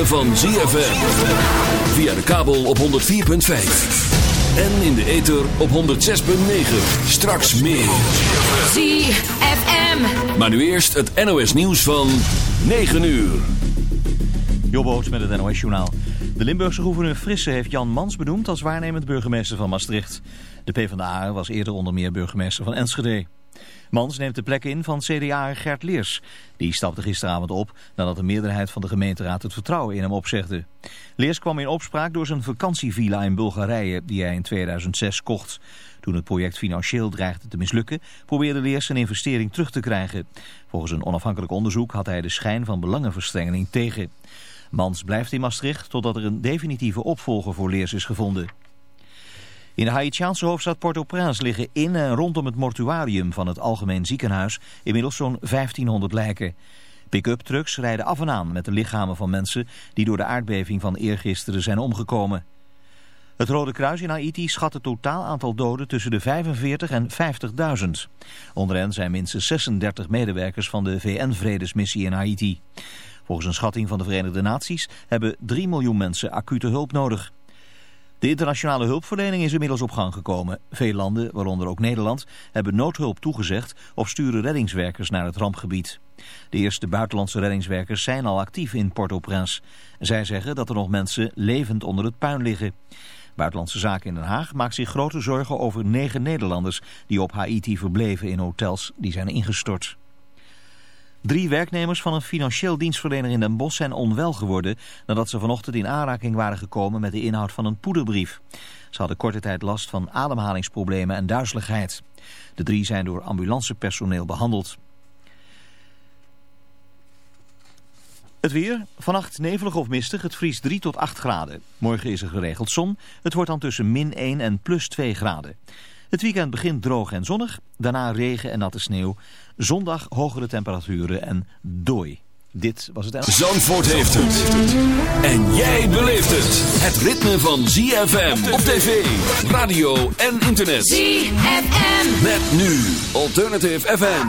ritme van ZFM. Via de kabel op 104.5. En in de ether op 106.9. Straks meer. ZFM. Maar nu eerst het NOS nieuws van 9 uur. Jobboot met het NOS Journaal. De Limburgse gouverneur Frisse heeft Jan Mans benoemd als waarnemend burgemeester van Maastricht. De PvdA was eerder onder meer burgemeester van Enschede. Mans neemt de plek in van CDA Gert Leers. Die stapte gisteravond op nadat de meerderheid van de gemeenteraad het vertrouwen in hem opzegde. Leers kwam in opspraak door zijn vakantievilla in Bulgarije die hij in 2006 kocht. Toen het project financieel dreigde te mislukken, probeerde Leers zijn investering terug te krijgen. Volgens een onafhankelijk onderzoek had hij de schijn van belangenverstrengeling tegen. Mans blijft in Maastricht totdat er een definitieve opvolger voor Leers is gevonden. In de Haitiaanse hoofdstad Port-au-Prince liggen in en rondom het mortuarium van het Algemeen Ziekenhuis inmiddels zo'n 1500 lijken. Pick-up trucks rijden af en aan met de lichamen van mensen die door de aardbeving van eergisteren zijn omgekomen. Het Rode Kruis in Haiti schat het totaal aantal doden tussen de 45 en 50.000. Onder hen zijn minstens 36 medewerkers van de VN-vredesmissie in Haiti. Volgens een schatting van de Verenigde Naties hebben 3 miljoen mensen acute hulp nodig. De internationale hulpverlening is inmiddels op gang gekomen. Veel landen, waaronder ook Nederland, hebben noodhulp toegezegd of sturen reddingswerkers naar het rampgebied. De eerste buitenlandse reddingswerkers zijn al actief in Port-au-Prince. Zij zeggen dat er nog mensen levend onder het puin liggen. Buitenlandse Zaken in Den Haag maakt zich grote zorgen over negen Nederlanders die op Haiti verbleven in hotels die zijn ingestort. Drie werknemers van een financieel dienstverlener in Den Bosch zijn onwel geworden nadat ze vanochtend in aanraking waren gekomen met de inhoud van een poederbrief. Ze hadden korte tijd last van ademhalingsproblemen en duizeligheid. De drie zijn door ambulancepersoneel behandeld. Het weer, vannacht nevelig of mistig, het vriest 3 tot 8 graden. Morgen is er geregeld zon, het wordt dan tussen min 1 en plus 2 graden. Het weekend begint droog en zonnig, daarna regen en natte sneeuw. Zondag hogere temperaturen en dooi. Dit was het... Zandvoort heeft het. En jij beleeft het. Het ritme van ZFM op tv, radio en internet. ZFM. Met nu Alternative FM.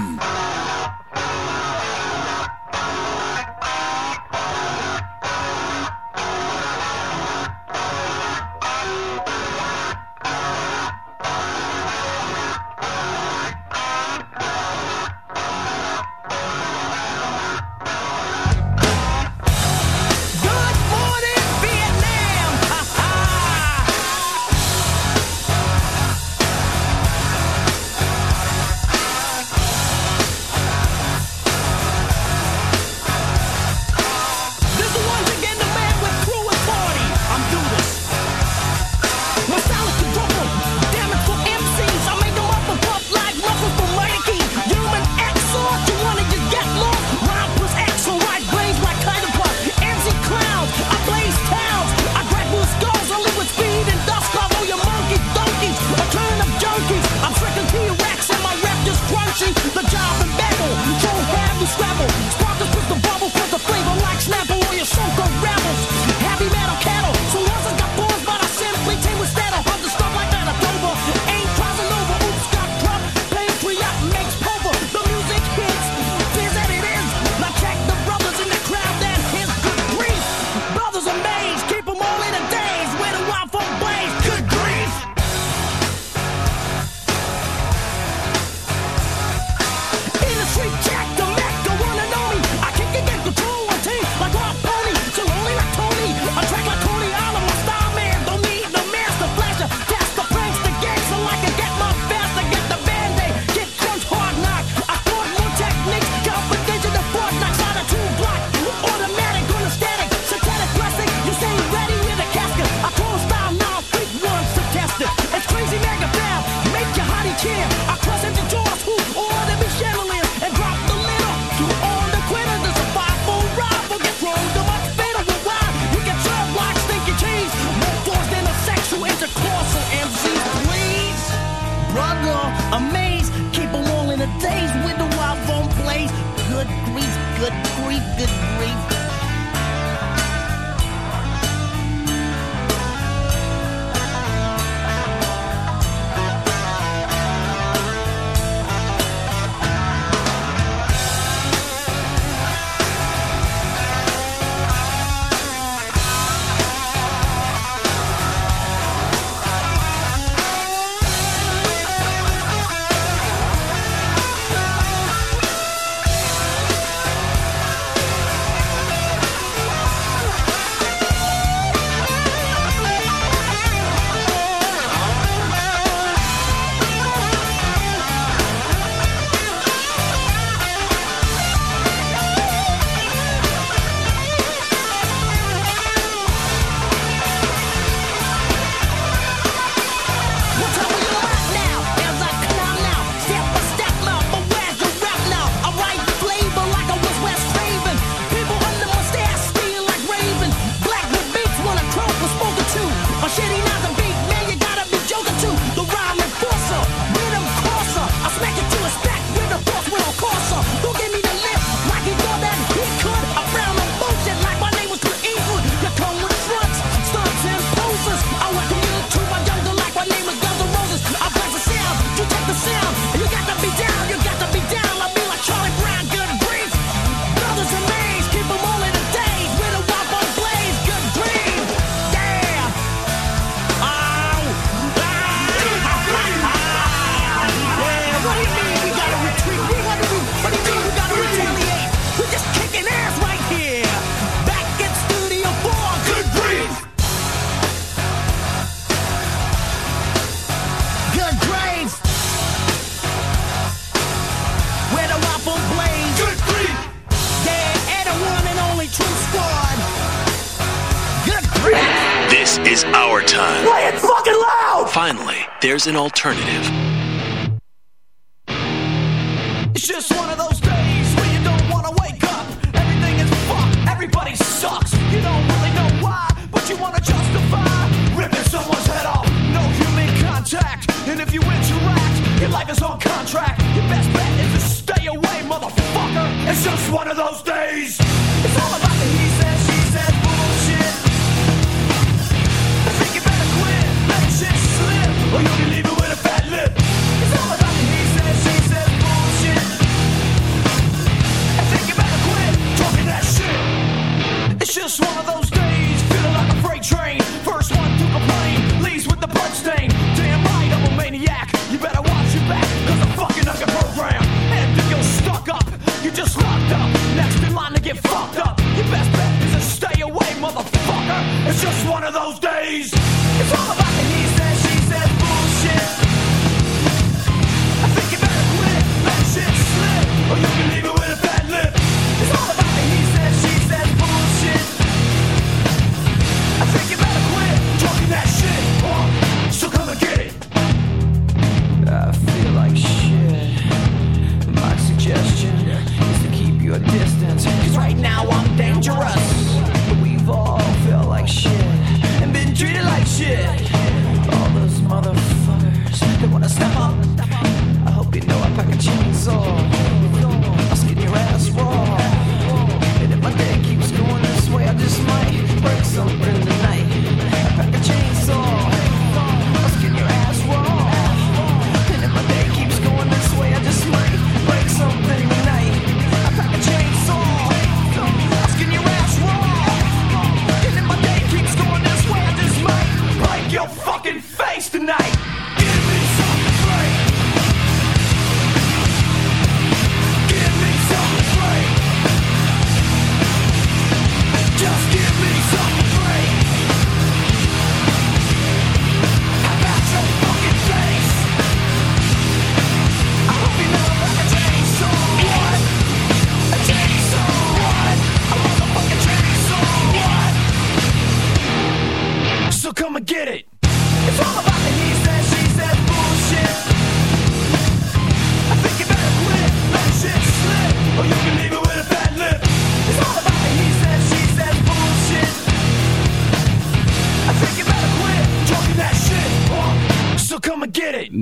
an alternative.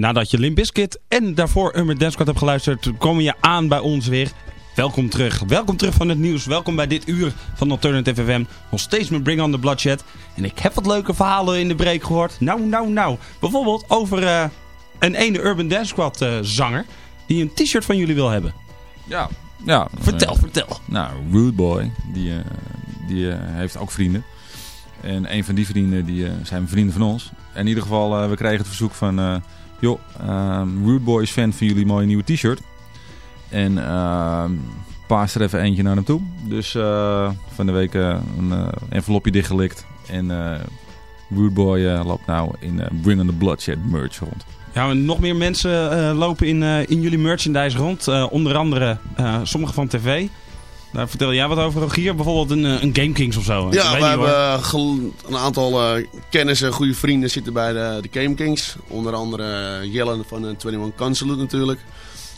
Nadat je Limp Bizkit en daarvoor Urban Dance Squad hebt geluisterd, kom je aan bij ons weer. Welkom terug. Welkom terug van het nieuws. Welkom bij dit uur van Alternative FM. Nog steeds met Bring on the Bloodshed. En ik heb wat leuke verhalen in de break gehoord. Nou, nou, nou. Bijvoorbeeld over eh, een ene Urban Dance Squad eh, zanger die een t-shirt van jullie wil hebben. Ja, ja. Vertel, eh, vertel. Nou, Rude Boy, die, die heeft ook vrienden. En een van die vrienden die, zijn vrienden van ons. In ieder geval, we kregen het verzoek van... joh, Rude Boy is fan van jullie mooie nieuwe t-shirt. En ehm paas er even eentje naar hem toe. Dus eh, van de week eh, een eh, envelopje dichtgelikt. En Rude Boy loopt nou in Bring on the Bloodshed merch rond. Ja, nog meer mensen lopen in, in jullie merchandise rond. Onder andere uh, sommige van tv. Daar vertel jij wat over, Rogier. Bijvoorbeeld een, een Game Kings of zo. Ja, we hebben gel- een aantal uh, kennissen, goede vrienden zitten bij de, de Game Kings. Onder andere uh, Jelle van uh, 21 Consulate natuurlijk.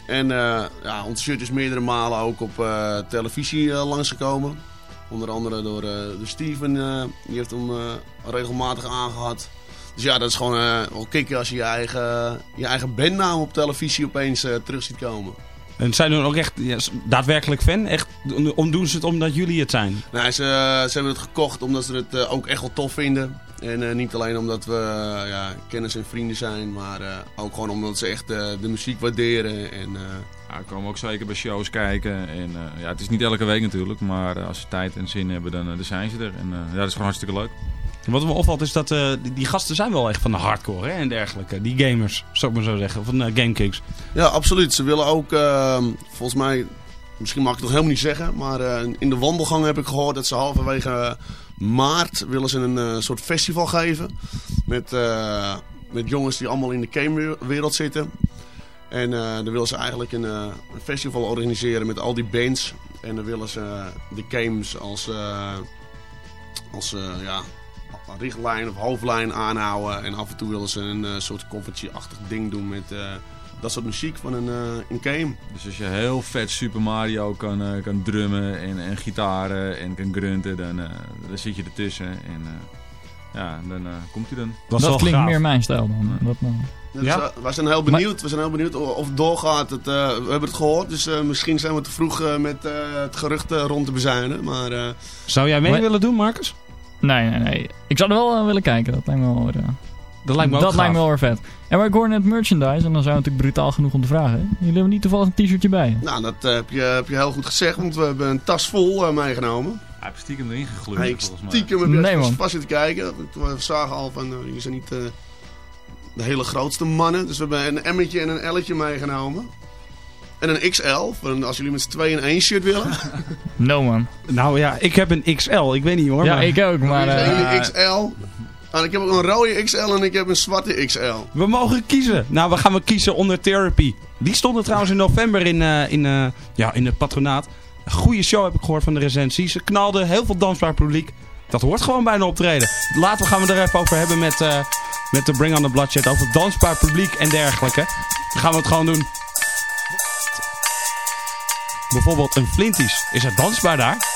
En uh, ja, ons shirt is meerdere malen ook op uh, televisie uh, langsgekomen. Onder andere door, door Steven, die heeft hem regelmatig aangehad. Dus ja, dat is gewoon wel kicken als je je eigen, je eigen bandnaam op televisie opeens terug ziet komen. En zijn er ook echt ja, daadwerkelijk fan? Echt, om, doen ze het omdat jullie het zijn? Nee, ze, ze hebben het gekocht omdat ze het uh, ook echt wel tof vinden. En uh, niet alleen omdat we uh, ja, kennis en vrienden zijn, maar ook gewoon omdat ze echt de muziek waarderen. En, ja, we komen ook zeker bij shows kijken. En, ja, het is niet elke week natuurlijk, maar als ze tijd en zin hebben, dan, dan zijn ze er. En ja, dat is gewoon hartstikke leuk. Wat me opvalt is dat uh, die, gasten zijn wel echt van de hardcore hè, en dergelijke. Die gamers, zou ik maar zo zeggen, van uh, GameKicks. Ja, absoluut. Ze willen ook, uh, volgens mij, misschien mag ik het nog helemaal niet zeggen, maar in de wandelgang heb ik gehoord dat ze halverwege maart willen ze een soort festival geven. Met, met jongens die allemaal in de gamewereld zitten. En dan willen ze eigenlijk een, een, festival organiseren met al die bands. En dan willen ze de games als, als ja, richtlijn of hoofdlijn aanhouden. En af en toe willen ze een eh, soort koffertje-achtig ding doen met eh, dat soort muziek van een, eh, een game. Dus als je heel vet Super Mario kan, eh, kan drummen en, en gitaren en kan grunten, dan, eh, dan zit je ertussen. En eh, ja, dan eh, komt hij dan. Dat, klinkt gaaf. meer mijn stijl dan. Dat, Dus, Ja? wij zijn heel benieuwd, we zijn heel benieuwd of het doorgaat. Het, eh, we hebben het gehoord, dus eh, misschien zijn we te vroeg eh, met eh, het gerucht rond te bezuinen. Maar eh, Zou jij mee Maar- willen doen, Marcus? Nee, nee, nee. Ik zou er wel eh, willen kijken. Dat lijkt me wel weer, eh, Dat lijkt me ook dat lijkt me wel weer vet. En ik hoor net merchandise. En dan zijn we natuurlijk brutaal genoeg om te vragen. hè? Jullie hebben niet toevallig een t-shirtje bij nou, dat eh, heb, je, heb je heel goed gezegd, want we hebben een tas vol meegenomen. Hij heeft stiekem erin Hey, ik volgens mij. stiekem heb je Nee, vast zitten kijken. We zagen al van, uh, jullie zijn niet eh, de hele grootste mannen. Dus we hebben een M'tje en een L'tje meegenomen. En een XL, als jullie met z'n tweeën één shirt willen. No man. Nou ja, ik heb een XL. Ik weet niet hoor. ja, maar ik ook. Maar Maar, eh, XL. En ik heb ook een rode XL en ik heb een zwarte XL. We mogen kiezen. Nou, we gaan we kiezen onder Therapy. Die stonden trouwens in november in, eh, in, eh, ja, in het patronaat. Een goede show heb ik gehoord van de recensie. Ze knalden heel veel dansbaar publiek. Dat hoort gewoon bij een optreden. Later gaan we er even over hebben met, eh, met de Bring on the Bloodshed. Over dansbaar publiek en dergelijke. Dan gaan we het gewoon doen. Bijvoorbeeld een Flinties. Is het dansbaar daar?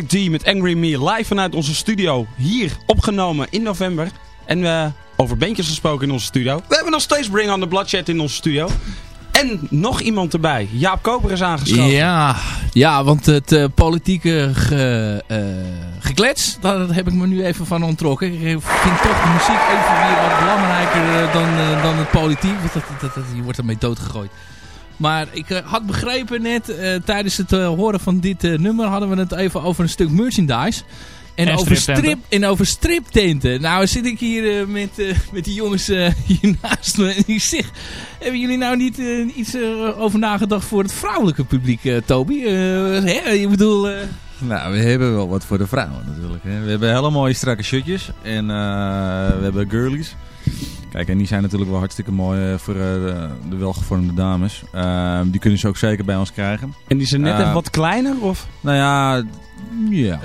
D met Angry Me live vanuit onze studio. Hier opgenomen in november. En eh, over bandjes gesproken in onze studio. We hebben nog steeds Bring on the Bloodshed in onze studio. En nog iemand erbij. Jaap Koper is aangeschoven. Ja, ja, want het eh, politieke eh, geklets, daar heb ik me nu even van ontrokken. Ik vind toch de muziek even wat belangrijker dan, dan het politiek. Want dat, dat, dat, je wordt ermee doodgegooid. Maar ik eh, had begrepen net, eh, tijdens het eh, horen van dit nummer, hadden we het even over een stuk merchandise. En, En over, strip, en over striptenten. Nou zit ik hier met, met die jongens hier naast me. En ik zeg, hebben jullie nou niet iets over nagedacht voor het vrouwelijke publiek, Toby? Hè? Ik bedoel... Nou, we hebben wel wat voor de vrouwen natuurlijk. Hè. We hebben hele mooie strakke shirtjes en we hebben girlies. Kijk, en die zijn natuurlijk wel hartstikke mooi eh, voor eh, de, de welgevormde dames. Ehm, die kunnen ze ook zeker bij ons krijgen. En die zijn net Eh, even wat kleiner? Of? Nou ja, ja.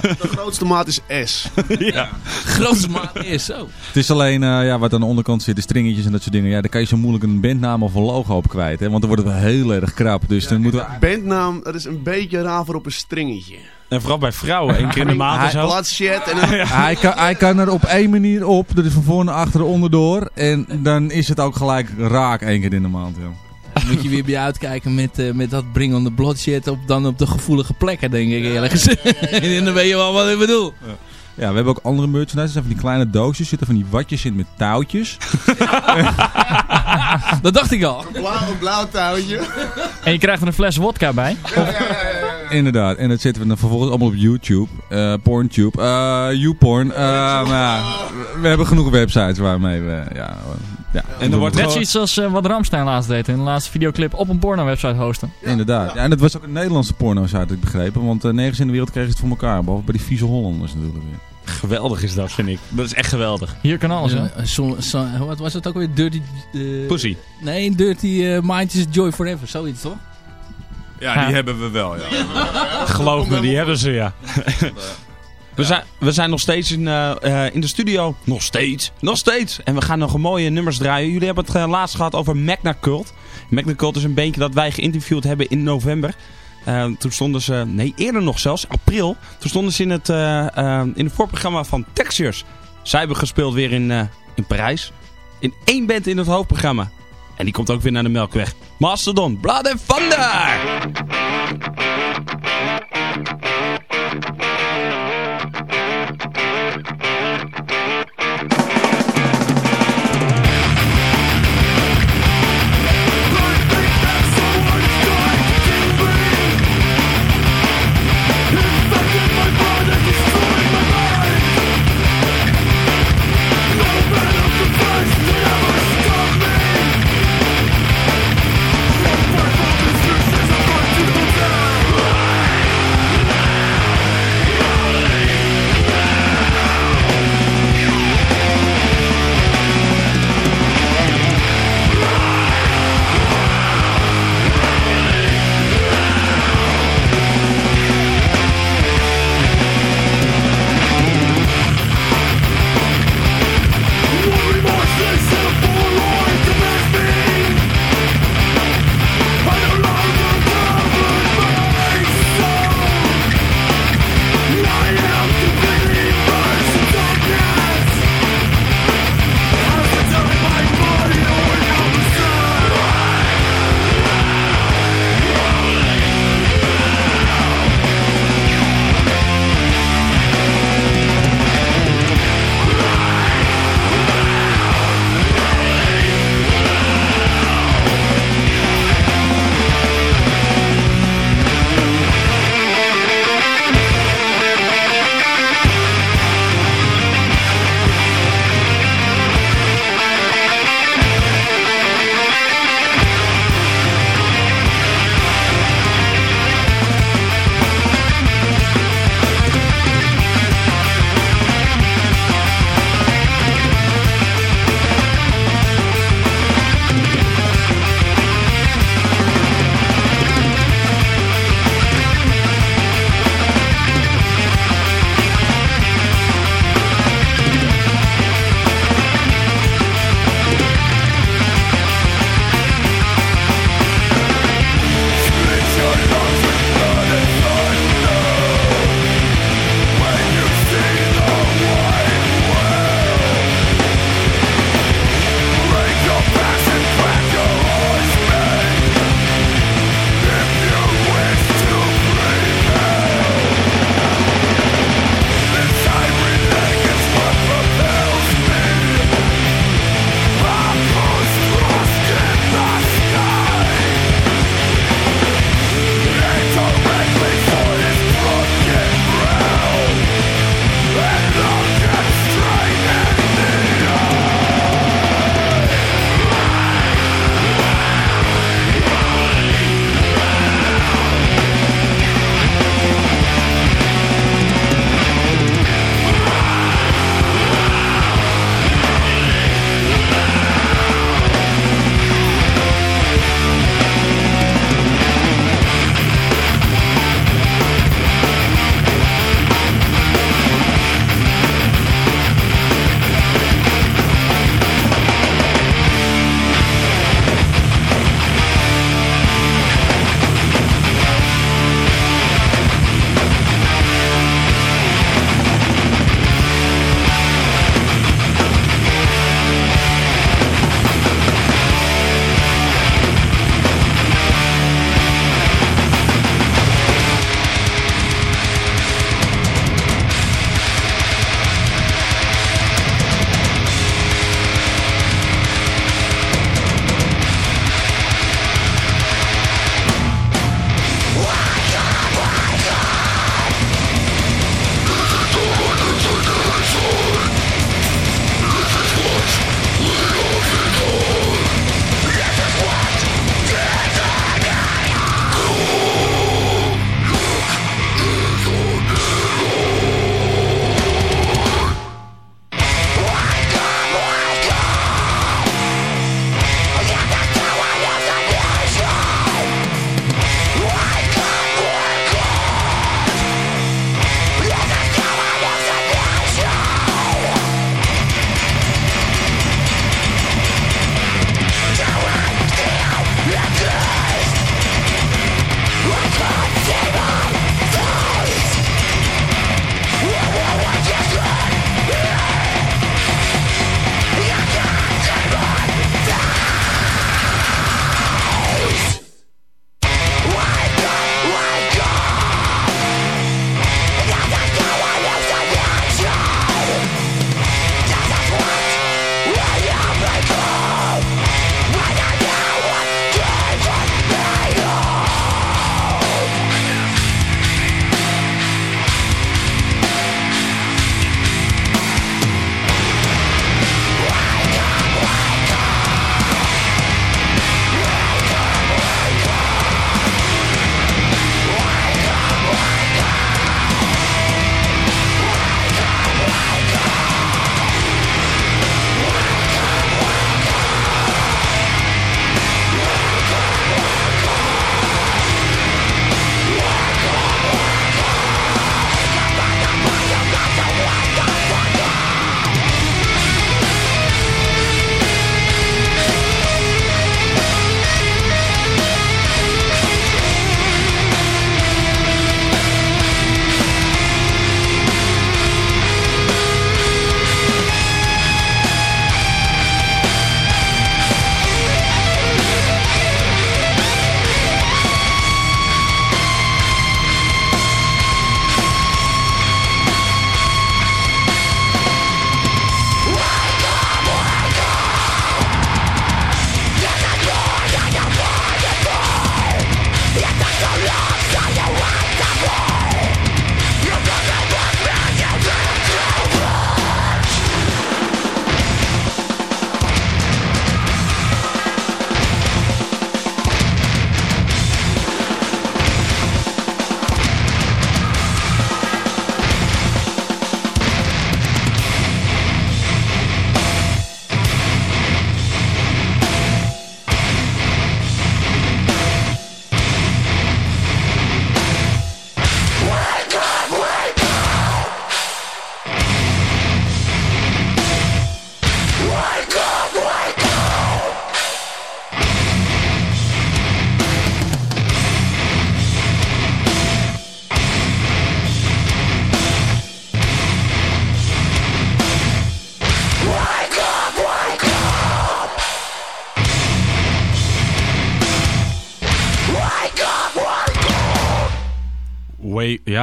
De grootste maat is S. grootste maat is zo. Het is alleen eh, ja, wat aan de onderkant zit, de stringetjes en dat soort dingen. Ja, daar kan je zo moeilijk een bandnaam of een logo op kwijt. Hè, want dan wordt het wel heel erg krap. Dus dan moeten we... Bandnaam, dat is een beetje raar voor op een stringetje. En vooral bij vrouwen, één keer in de maand en zo. Bloodshed en dan... Hij kan, hij kan er op één manier op. Dat is van voor naar achteren onderdoor. En dan is het ook gelijk raak één keer in de maand. Ja. Moet je weer bij uitkijken met, eh, met dat bring on the bloodshed op, dan op de gevoelige plekken, denk ik eerlijk gezegd. en dan weet je wel wat ik bedoel. Ja, we hebben ook andere merchandise. Dat zijn van die kleine doosjes. Zitten van die watjes in met touwtjes. Dat dacht ik al. Blauw, blauw touwtje. En je krijgt er een fles wodka bij. Inderdaad. En dat zetten we dan vervolgens allemaal op YouTube. eh Porntube. eh YouPorn. eh, maar ja, we hebben genoeg websites waarmee we... Ja, ja, En er wordt Net zoiets als eh, wat Ramstein laatst deed in de laatste videoclip op een porno-website hosten. Inderdaad. Ja, en dat was ook een Nederlandse porno's had ik begrepen. Want eh, nergens in de wereld kregen ze het voor elkaar. Behalve bij die vieze Hollanders natuurlijk weer. Geweldig is dat, vind ik. Dat is echt geweldig. Hier kan alles, hè? Ja, zo, zo- wat was het ook weer? Dirty... eh, Pussy. Nee, Dirty eh, Mind is Joy Forever, zoiets toch? Ja, die hebben we wel, ja. Geloof me, die hebben ze, ja. We zijn, we zijn nog steeds in, eh, eh, in de studio. Nog steeds. Nog steeds. En we gaan nog een mooie nummers draaien. Jullie hebben het eh, laatst gehad over Magna Cult. Magna Cult is een bandje dat wij geïnterviewd hebben in november. Toen stonden ze, nee eerder nog zelfs, april. Toen stonden ze in het, in het voorprogramma van Textures. Zij hebben gespeeld weer in, in Parijs. In één band in het hoofdprogramma. En die komt ook weer naar de Melkweg. Mastodon, Blood and Thunder!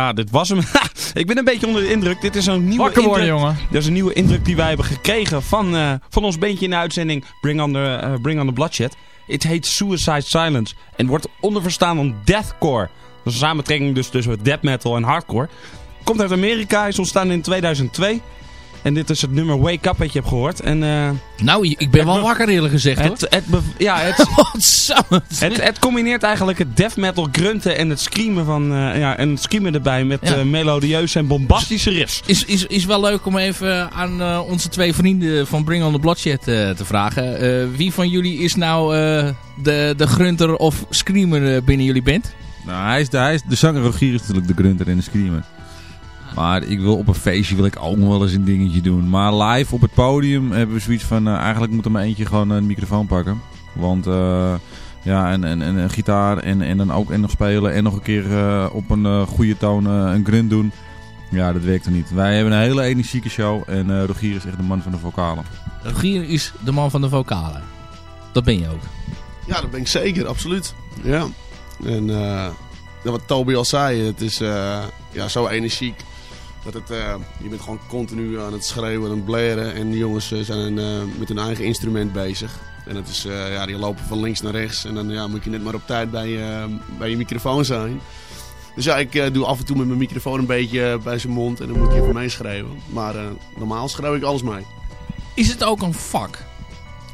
Ja, dit was hem. ik ben een beetje onder de indruk. Dit is een nieuwe Wakker worden, indruk. jongen. Dat is een nieuwe indruk die wij hebben gekregen van, eh, van ons beentje in de uitzending Bring on the, eh, Bring on the Bloodshed. Het heet Suicide Silence en wordt onderverstaan van deathcore. Dat is een samentrekking dus tussen death metal en hardcore. Komt uit Amerika, is ontstaan in 2002. En dit is het nummer Wake Up dat je hebt gehoord. En, eh, Nou, ik ben wel wakker eerlijk gezegd hoor. het, het, bev- ja, het, het, het combineert eigenlijk het death metal grunten en het screamen, van, eh, ja, en het screamen erbij met Ja. eh, melodieuze en bombastische riffs. Is, is, is wel leuk om even aan eh, onze twee vrienden van Bring on the Bloodshed eh, te vragen. Eh, wie van jullie is nou eh, de, de grunter of screamer binnen jullie band? Nou, hij is de, hij is, de zanger Rogier is natuurlijk de grunter en de screamer. Maar ik wil op een feestje wil ik ook nog wel eens een dingetje doen. Maar live op het podium hebben we zoiets van... eh, eigenlijk moet er maar eentje gewoon een microfoon pakken. Want eh, ja, en, en, en een gitaar en, en dan ook en nog spelen... en nog een keer eh, op een eh, goede toon eh, een grunt doen... Ja, dat werkt er niet. Wij hebben een hele energieke show en eh, Rogier is echt de man van de vocalen. Rogier is de man van de vocalen. Dat ben je ook. Ja, dat ben ik zeker, absoluut. Ja. En eh, wat Toby al zei, het is eh, ja, zo energiek. Dat het, eh, je bent gewoon continu aan het schreeuwen en blaren. En die jongens eh, zijn eh, met hun eigen instrument bezig. En het is, ja, die lopen van links naar rechts. En dan ja, moet je net maar op tijd bij, bij je microfoon zijn. Dus ja, ik doe af en toe met mijn microfoon een beetje bij zijn mond. En dan moet voor mij schreeuwen. Maar normaal schreeuw ik alles mee. Is het ook een vak?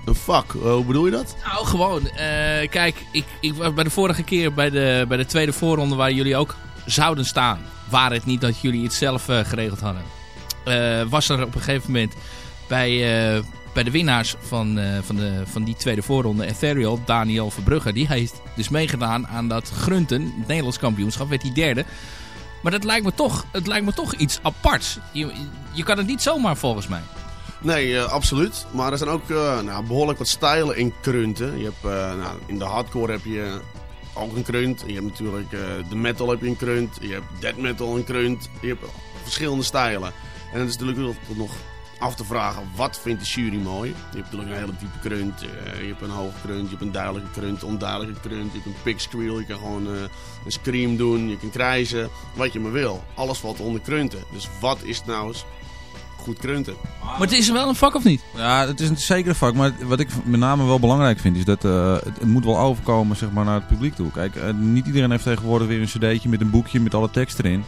Een vak, hoe bedoel je dat? Nou, gewoon. kijk, ik, ik, was bij de vorige keer bij de, bij de tweede voorronde waar jullie ook zouden staan. Waar het niet dat jullie het zelf eh, geregeld hadden. eh, was er op een gegeven moment bij, eh, bij de winnaars van, van, de, van die tweede voorronde, Ethereal, Daniel Verbrugge. Die heeft dus meegedaan aan dat Grunten, het Nederlands kampioenschap, werd hij derde. Maar dat lijkt me toch, het lijkt me toch iets aparts. Je, je kan het niet zomaar volgens mij. Nee, absoluut. Maar er zijn ook nou, behoorlijk wat stijlen in krunten. Je hebt, nou, in de hardcore heb je ook een krunt. Je hebt natuurlijk eh, de metal heb je een krunt. Je hebt death metal een krunt. Je hebt verschillende stijlen. En het is natuurlijk nog af te vragen, wat vindt de jury mooi? Je hebt natuurlijk een hele diepe krunt. eh, je hebt een hoge krunt, je hebt een duidelijke krunt, onduidelijke krunt. Je hebt een pick squeal, je kan gewoon eh, een scream doen. Je kan krijzen, wat je maar wil. Alles valt onder krunten. Dus wat is nou goed krunten? Maar het is wel een vak of niet? Ja, het is een zeker een vak. Maar wat ik met name wel belangrijk vind, is dat eh, het, het moet wel overkomen zeg maar, naar het publiek toe. Kijk, eh, niet iedereen heeft tegenwoordig weer een cd'tje met een boekje met alle tekst erin.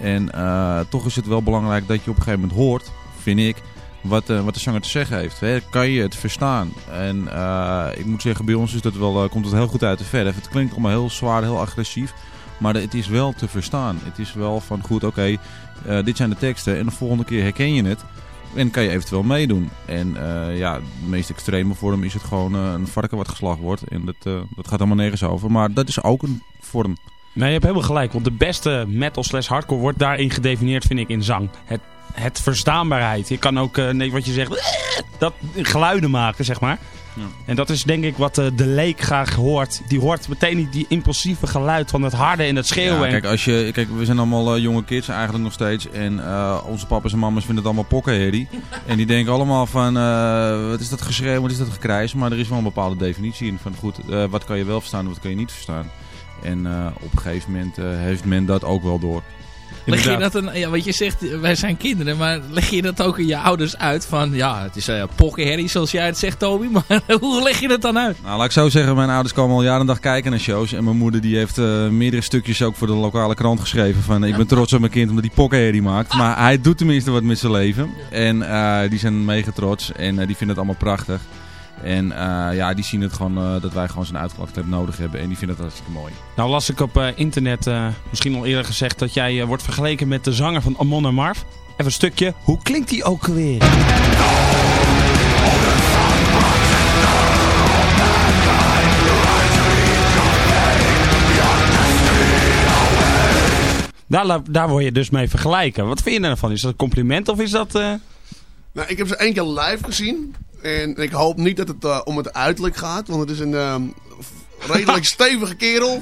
En eh, toch is het wel belangrijk dat je op een gegeven moment hoort, vind ik, wat, eh, wat de zanger te zeggen heeft. Hè? Kan je het verstaan? En eh, ik moet zeggen, bij ons is dat wel, eh, komt het heel goed uit de verf. Het klinkt allemaal heel zwaar, heel agressief. Maar het is wel te verstaan. Het is wel van goed, oké, eh, dit zijn de teksten. En de volgende keer herken je het. En kan je eventueel meedoen. En eh, ja, de meest extreme vorm is het gewoon eh, een varken wat geslacht wordt. En dat, dat gaat allemaal nergens over. Maar dat is ook een vorm. Nee, je hebt helemaal gelijk. Want de beste metal slash hardcore wordt daarin gedefinieerd, vind ik, in zang. Het, het verstaanbaarheid. Je kan ook, eh, nee, wat je zegt, dat geluiden maken, zeg maar. Ja. En dat is denk ik wat eh, de leek graag hoort. Die hoort meteen die, die impulsieve geluid van het harde en het schreeuwen. Ja, kijk, als je, kijk, we zijn allemaal eh, jonge kids eigenlijk nog steeds. En eh, onze papa's en mama's vinden het allemaal pokkenherrie. en die denken allemaal van, eh, wat is dat geschreeuw, wat is dat gekrijs? Maar er is wel een bepaalde definitie in. Van goed, eh, wat kan je wel verstaan en wat kan je niet verstaan? En eh, op een gegeven moment eh, heeft men dat ook wel door. Leg je dat een, ja, wat je zegt, eh, wij zijn kinderen, maar leg je dat ook aan je ouders uit? Van ja, het is uh, pokkenherrie zoals jij het zegt, Toby, maar hoe leg je dat dan uit? Nou, laat ik zo zeggen, mijn ouders komen al jaren en dag kijken naar shows. En mijn moeder die heeft eh, meerdere stukjes ook voor de lokale krant geschreven. Van ik ben trots op mijn kind omdat hij pokkenherrie maakt. Maar hij doet tenminste wat met zijn leven. En eh, die zijn mega trots en eh, die vinden het allemaal prachtig. En eh, ja, die zien het gewoon eh, dat wij gewoon zijn uitklacht nodig hebben. En die vinden het hartstikke mooi. Nou las ik op eh, internet, eh, misschien al eerder gezegd, dat jij eh, wordt vergeleken met de zanger van Amon en Marv. Even een stukje. Hoe klinkt die ook weer? Daar, word je dus mee vergelijken. Wat vind je ervan? Is dat een compliment of is dat... eh, Nou, ik heb ze één keer live gezien. En ik hoop niet dat het eh, om het uiterlijk gaat. Want het is een ehm, redelijk stevige kerel.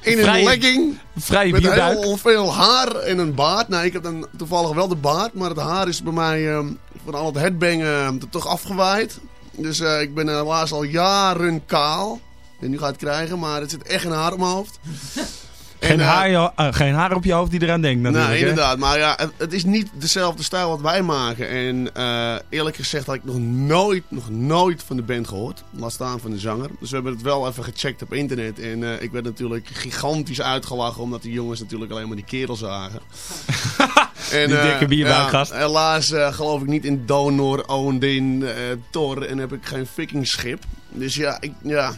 In een Vrije- legging. vrije Met heel veel haar en een baard. Nou, ik heb dan toevallig wel de baard. Maar het haar is bij mij ehm, van al het headbangen ehm, er toch afgewaaid. Dus eh, ik ben helaas al jaren kaal. En nu ga ik het krijgen, maar het zit echt een haar op mijn hoofd. Geen, En, eh, haar, eh, geen haar op je hoofd die eraan denkt natuurlijk. nou, hè? inderdaad. Maar ja, het, het is niet dezelfde stijl wat wij maken. En eh, eerlijk gezegd had ik nog nooit, nog nooit van de band gehoord. Laat staan van de zanger. Dus we hebben het wel even gecheckt op internet. En ik werd natuurlijk gigantisch uitgelachen. Omdat die jongens natuurlijk alleen maar die kerel zagen. en, Die dikke bierbuikgast. ja, helaas geloof ik niet in Donor, Oondin, eh Tor. En heb ik geen vikingschip. Dus ja, ik... Ja,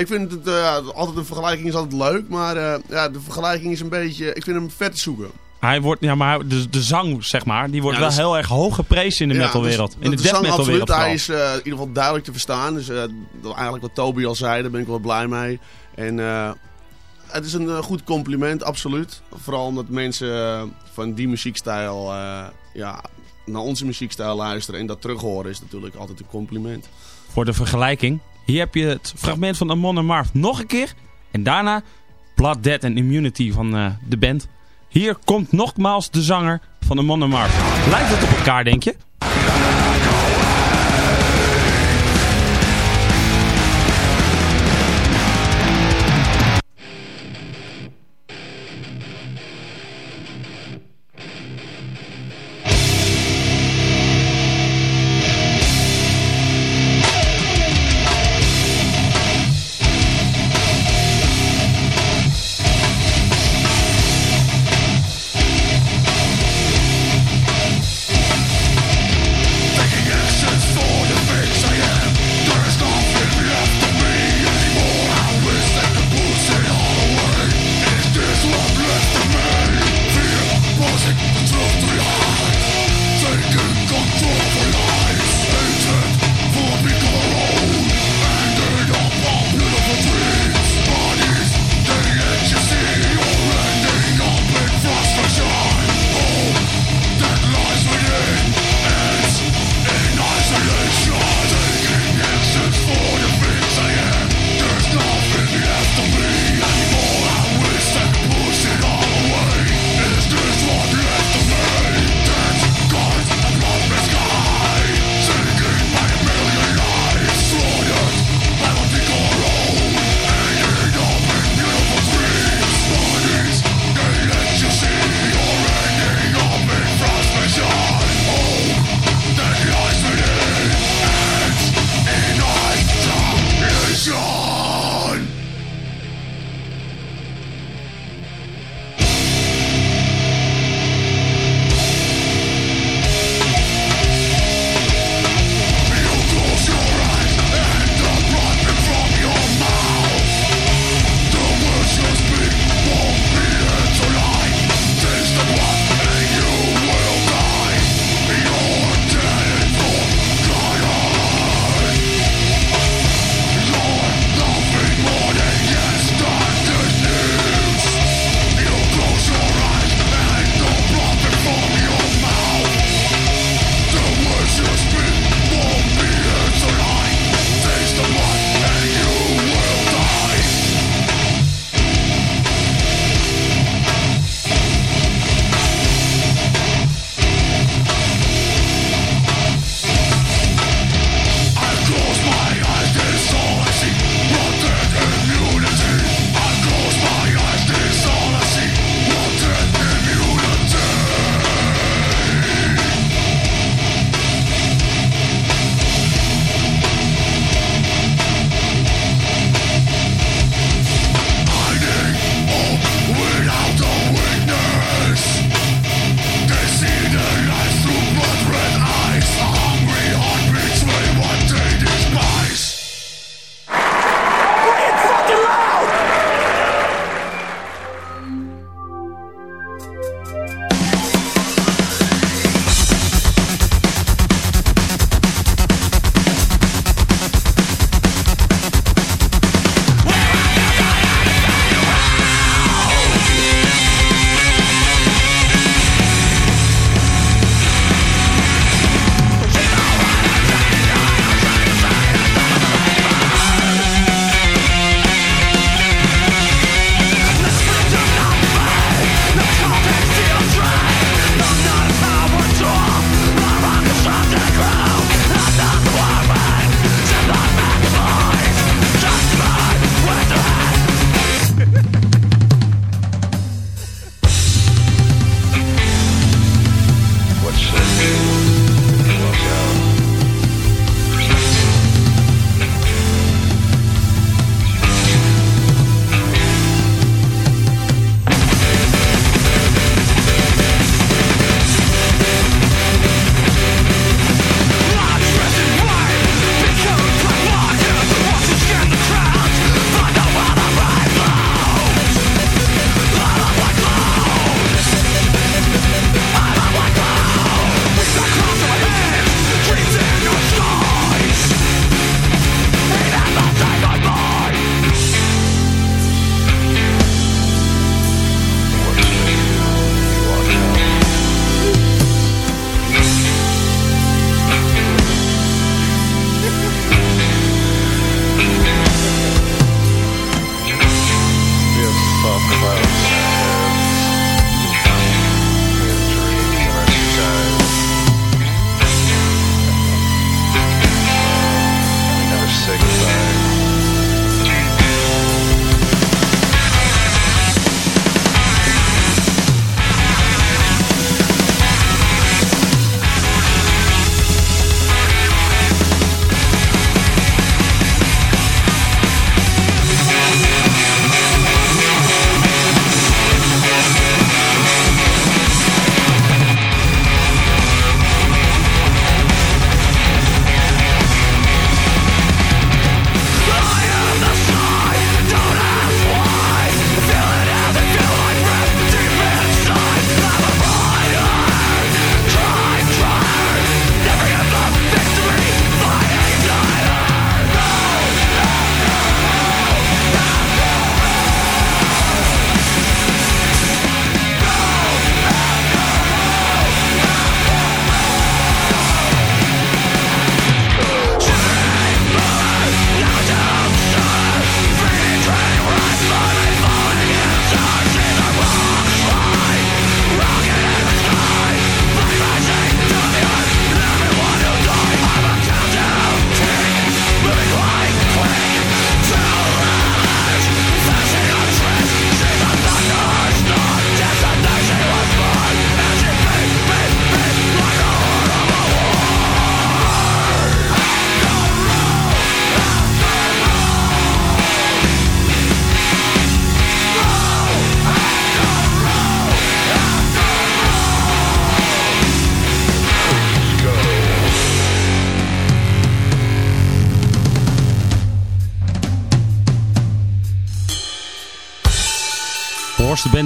ik vind het eh, altijd een vergelijking is altijd leuk, maar eh, ja, de vergelijking is een beetje. Ik vind hem vet te zoeken. Hij wordt, ja, maar de, de zang, zeg maar, die wordt Ja, wel is- heel erg hoog geprezen in de Ja, metalwereld. dus in de, de death metalwereld absoluut. Hij is eh, in ieder geval duidelijk te verstaan. Dus eh, dat- eigenlijk wat Toby al zei, daar ben ik wel blij mee. En eh, het is een goed compliment, absoluut. Vooral omdat mensen van die muziekstijl eh, ja, naar onze muziekstijl luisteren en dat terug horen is natuurlijk altijd een compliment. Voor de vergelijking, hier heb je het fragment van Amon en Marv nog een keer. En daarna Blood, Dead and Immunity van eh, de band. Hier komt nogmaals de zanger van Amon en Marv. Lijkt het op elkaar, denk je?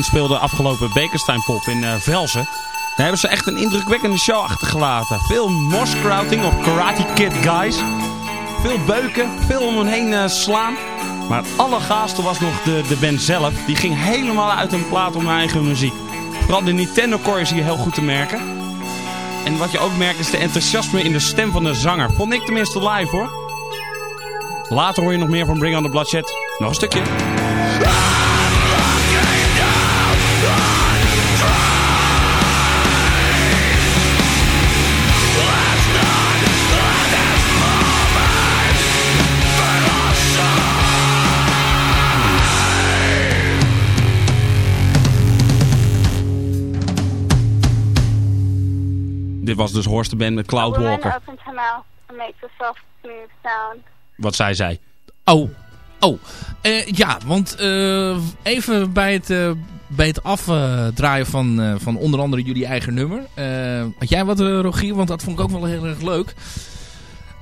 Speelde afgelopen Bekenstein Pop in eh, Velsen. Daar hebben ze echt een indrukwekkende show achtergelaten. Veel moshcrouting op Karate Kid Guys. Veel beuken, veel om hen heen eh, slaan. Maar het allergaafste was nog de, de band zelf. Die ging helemaal uit hun plaat om hun eigen muziek. Vooral de Nintendo Core is hier heel goed te merken. En wat je ook merkt is de enthousiasme in de stem van de zanger. Vond ik tenminste live hoor. Later hoor je nog meer van Bring on the Bloodshed. Nog een stukje. Dit was dus Horst de Band met Cloud woman Walker. opens her mouth and makes a soft, smooth sound. Wat zij zei. Oh, oh. Eh, ja, want eh, even bij het, eh, bij het afdraaien van, van onder andere jullie eigen nummer. Had jij wat, Rogier? Want dat vond ik ook wel heel erg leuk.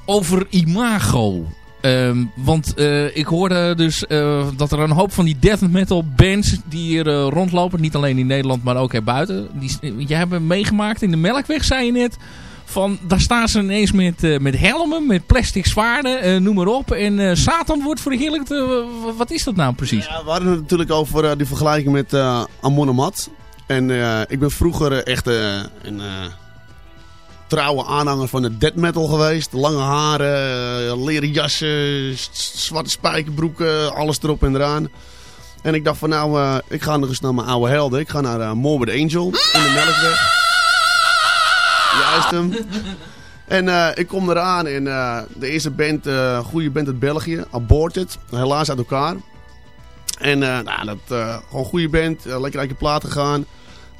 Over imago. Ehm, want eh, ik hoorde dus eh, dat er een hoop van die death metal bands die hier eh, rondlopen. Niet alleen in Nederland, maar ook erbuiten. Die, jij hebt meegemaakt in de Melkweg, zei je net. Van, daar staan ze ineens met, met helmen, met plastic zwaarden, noem maar op. En Satan wordt verheerlijkt. Wat is dat nou precies? Ja, we hadden het natuurlijk over die vergelijking met Amon Amat. En ik ben vroeger echt een trouwe aanhanger van de death metal geweest. Lange haren, eh, leren jassen, zwarte spijkerbroeken, alles erop en eraan. En ik dacht van nou, eh, ik ga nog eens naar mijn oude helden. Ik ga naar eh, Morbid Angel in de Melkweg. Juist hem. En ik kom eraan en de eerste band, eh goede band uit België, Aborted. Helaas uit elkaar. En nou, dat gewoon goede band, lekker uit je plaat gegaan.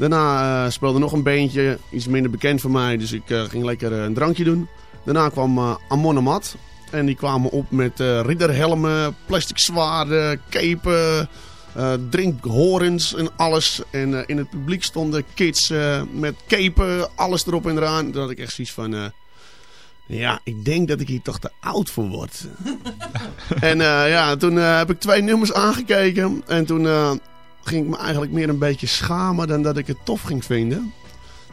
Daarna eh, speelde nog een bandje, iets minder bekend voor mij, dus ik eh, ging lekker eh, een drankje doen. Daarna kwam eh Amon Amat. En die kwamen op met ridderhelmen, plastic zwaarden, kepen, eh drinkhorens en alles. En in het publiek stonden kids met kepen, alles erop en eraan. Had ik echt zoiets van... ja, ik denk dat ik hier toch te oud voor word. en ja, toen heb ik twee nummers aangekeken. En toen ging ik me eigenlijk meer een beetje schamen dan dat ik het tof ging vinden.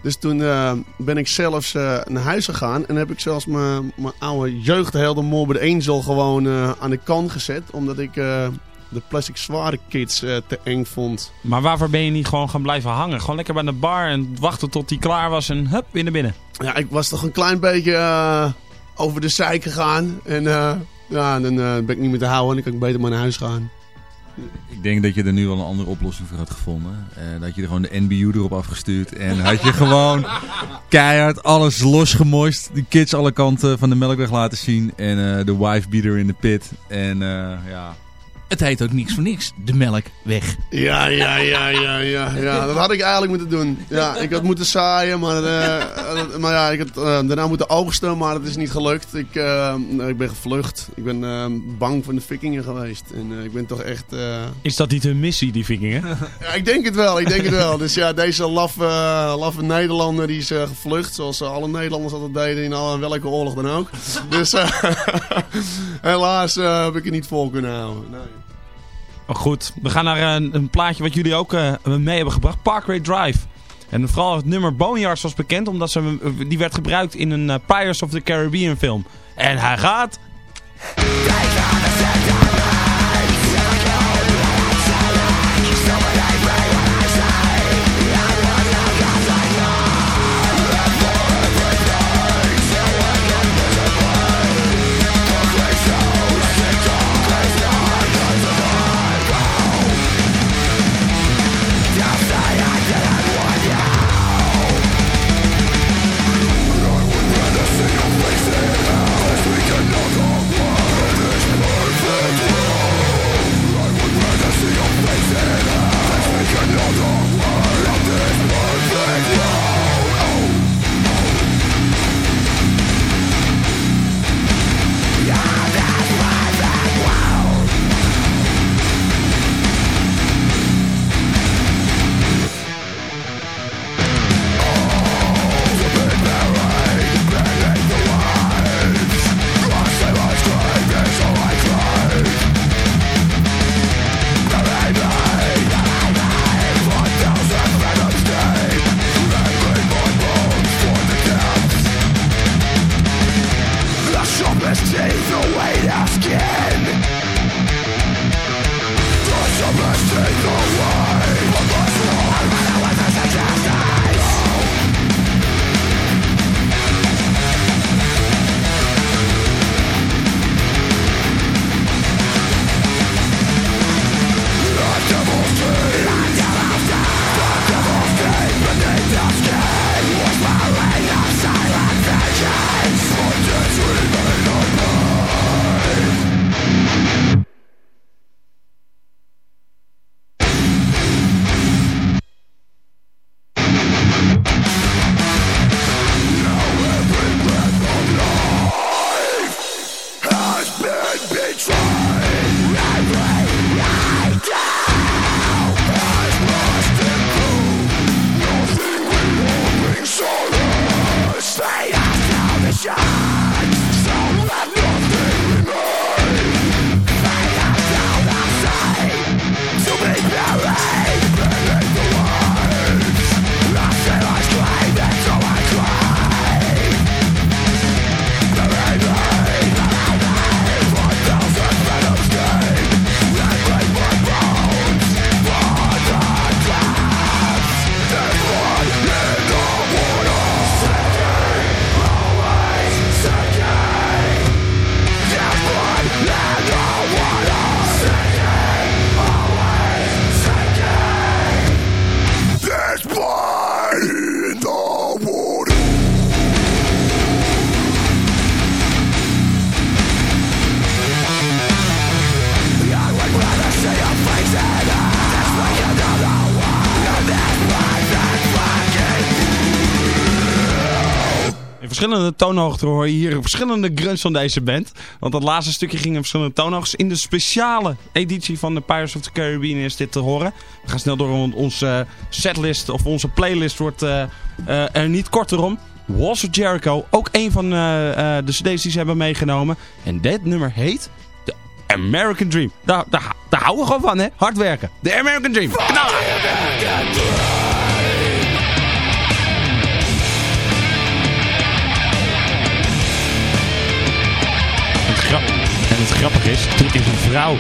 Dus toen eh, ben ik zelfs eh, naar huis gegaan. En heb ik zelfs mijn mijn oude jeugdhelden Morbid Angel gewoon eh, aan de kant gezet. Omdat ik de plastic zware kids te eng vond. Maar waarvoor ben je niet gewoon gaan blijven hangen? Gewoon lekker bij de bar en wachten tot die klaar was en hup, weer naar binnen. Ja, ik was toch een klein beetje over de zijk gegaan. En ja, dan ben ik niet meer te houden. En dan kan ik beter maar naar huis gaan. Ik denk dat je er nu wel een andere oplossing voor had gevonden. Eh, dat je er gewoon de NBU erop afgestuurd. En had je gewoon keihard alles losgemoist. Die kids alle kanten van de melkweg laten zien. En eh, de wife beater in de pit. En eh, ja... Het heet ook niks voor niks. De Melkweg. Ja, ja, ja, ja, ja, ja. Dat had ik eigenlijk moeten doen. Ja, ik had moeten zaaien, maar, eh, maar ja, ik had eh, daarna moeten oogsten, maar het is niet gelukt. Ik, eh, ik ben gevlucht. Ik ben eh, bang van de vikingen geweest. En eh, ik ben toch echt... eh, Is dat niet hun missie, die vikingen? Ja, ik denk het wel, ik denk het wel. Dus ja, deze laffe, laffe Nederlander die is eh, gevlucht. Zoals eh, alle Nederlanders altijd deden in al- welke oorlog dan ook. Dus eh, helaas eh, heb ik het niet vol kunnen houden. Nee. Goed, we gaan naar een, een plaatje wat jullie ook eh, mee hebben gebracht. Parkway Drive. En vooral het nummer Boneyards was bekend omdat ze, die werd gebruikt in een eh, Pirates of the Caribbean film. En hij gaat... As we toonhoogten hoor je hier verschillende grunts van deze band. Want dat laatste stukje ging in verschillende toonhoogtes. In de speciale editie van de Pirates of the Caribbean is dit te horen. We gaan snel door, want onze setlist of onze playlist wordt eh, eh, er niet korter om. Walls of Jericho, ook een van eh, eh, de cd's die ze hebben meegenomen. En dit nummer heet The American Dream. Daar, daar, houden we gewoon van, hè? Hard werken. The American Dream. Het grappige is, toen is een vrouw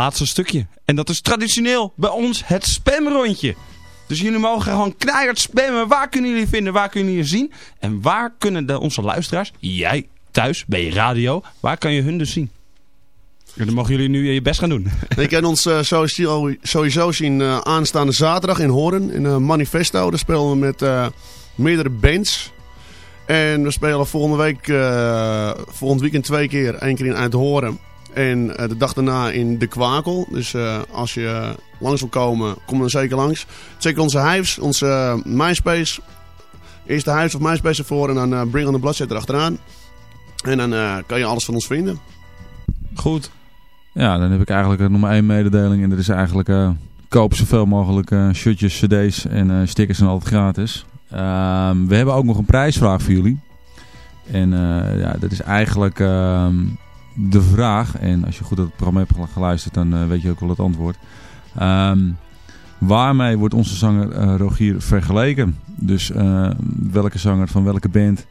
laatste stukje. En dat is traditioneel bij ons het spamrondje. Dus jullie mogen gewoon keihard spammen. Waar kunnen jullie vinden? Waar kunnen jullie zien? En waar kunnen de, onze luisteraars, jij thuis bij je radio, waar kan je hun dus zien? En dan mogen jullie nu je best gaan doen. Je kan ons eh, sowieso, zien eh, aanstaande zaterdag in Hoorn, in eh, Manifesto. Daar spelen we met meerdere bands. En we spelen volgende week, volgend weekend twee keer. Eén keer in Uithoren. En eh, de dag daarna in De Kwakel. Dus eh, als je langs wil komen, kom dan zeker langs. Check onze hives, onze MySpace. Eerst de hives of MySpace ervoor en dan eh, Bring on the Bloodshed erachteraan. En dan kan je alles van ons vinden. Goed. Ja, dan heb ik eigenlijk nog maar één mededeling. En dat is eigenlijk eh, koop zoveel mogelijk eh, shirtjes, cd's en stickers zijn altijd gratis. Ehm, we hebben ook nog een prijsvraag voor jullie. En ja, dat is eigenlijk ehm, de vraag. En als je goed naar het programma hebt geluisterd, dan eh, weet je ook wel het antwoord. Ehm, waarmee wordt onze zanger eh, Rogier vergeleken? Dus eh, welke zanger van welke band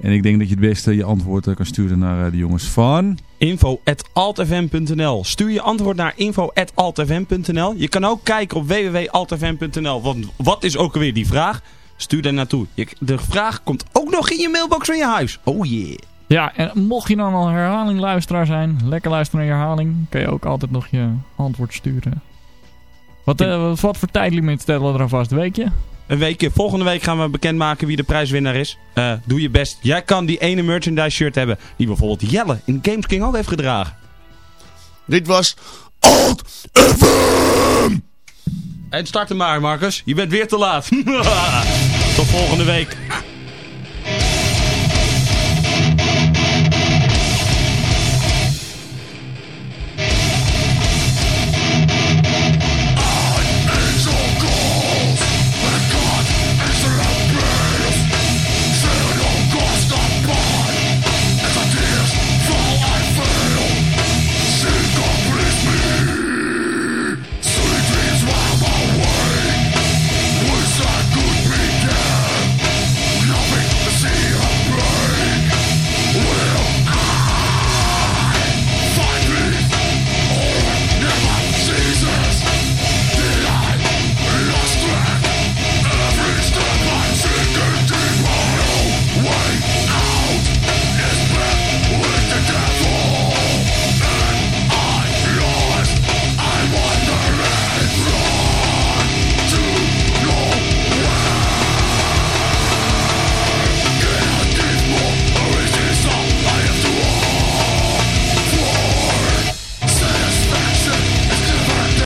En ik denk dat je het beste je antwoord kan sturen naar de jongens van... info.altfm.nl Stuur je antwoord naar info.altfm.nl Je kan ook kijken op www.altfm.nl Want wat is ook alweer die vraag? Stuur daar naartoe. De vraag komt ook nog in je mailbox van je huis. Oh yeah. Ja, en mocht je dan al herhalingluisteraar zijn, lekker luisteren naar je herhaling, kun je ook altijd nog je antwoord sturen. Wat, eh, wat, wat voor tijdlimiet stellen we eraan vast? Weet je? Een weekje. Volgende week gaan we bekendmaken wie de prijswinnaar is. Eh, doe je best. Jij kan die ene merchandise shirt hebben die bijvoorbeeld Jelle in Games King ook heeft gedragen. Dit was En start hem maar, Marcus. Je bent weer te laat. Tot volgende week.